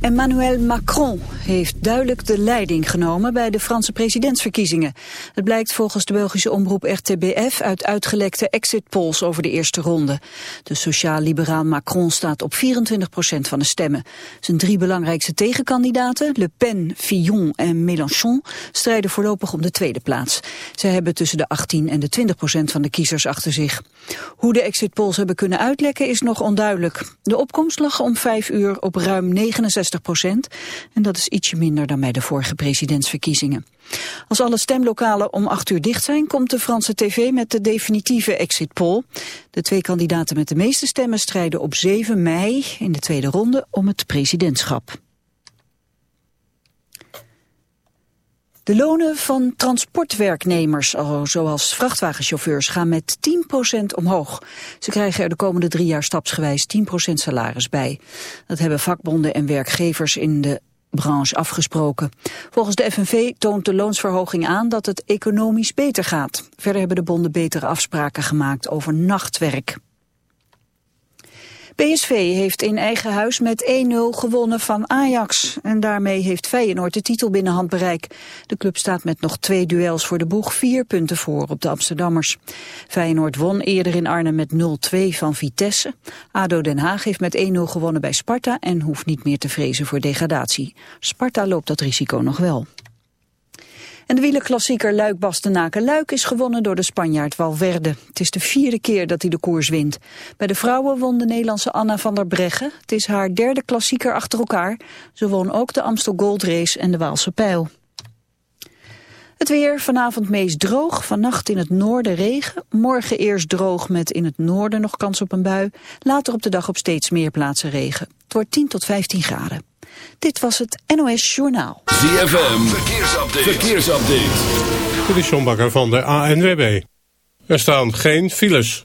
Emmanuel Macron heeft duidelijk de leiding genomen bij de Franse presidentsverkiezingen. Het blijkt volgens de Belgische omroep RTBF uit uitgelekte exit polls over de eerste ronde. De sociaal-liberaal Macron staat op 24% van de stemmen. Zijn drie belangrijkste tegenkandidaten, Le Pen, Fillon en Mélenchon, strijden voorlopig om de tweede plaats. Zij hebben tussen de 18 en de 20% van de kiezers achter zich. Hoe de exit polls hebben kunnen uitlekken is nog onduidelijk. De opkomst lag om vijf uur op ruim 69 En dat is ietsje minder dan bij de vorige presidentsverkiezingen. Als alle stemlokalen om acht uur dicht zijn, komt de Franse tv met de definitieve exit poll. De twee kandidaten met de meeste stemmen strijden op 7 mei in de tweede ronde om het presidentschap. De lonen van transportwerknemers, zoals vrachtwagenchauffeurs, gaan met 10% omhoog. Ze krijgen er de komende drie jaar stapsgewijs 10% salaris bij. Dat hebben vakbonden en werkgevers in de branche afgesproken. Volgens de FNV toont de loonsverhoging aan dat het economisch beter gaat. Verder hebben de bonden betere afspraken gemaakt over nachtwerk. PSV heeft in eigen huis met 1-0 gewonnen van Ajax. En daarmee heeft Feyenoord de titel binnen handbereik. De club staat met nog twee duels voor de boeg vier punten voor op de Amsterdammers. Feyenoord won eerder in Arnhem met 0-2 van Vitesse. ADO Den Haag heeft met 1-0 gewonnen bij Sparta en hoeft niet meer te vrezen voor degradatie. Sparta loopt dat risico nog wel. En de wielerklassieker Luik-Bastenaken-Luik is gewonnen door de Spanjaard Valverde. Het is de vierde keer dat hij de koers wint. Bij de vrouwen won de Nederlandse Anna van der Breggen. Het is haar derde klassieker achter elkaar. Ze won ook de Amstel Gold Race en de Waalse Pijl. Het weer, vanavond meest droog, vannacht in het noorden regen. Morgen eerst droog met in het noorden nog kans op een bui. Later op de dag op steeds meer plaatsen regen. Het wordt 10 tot 15 graden. Dit was het NOS Journaal. ZFM, verkeersupdate. verkeersupdate. Dit is van de ANWB. Er staan geen files.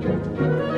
Música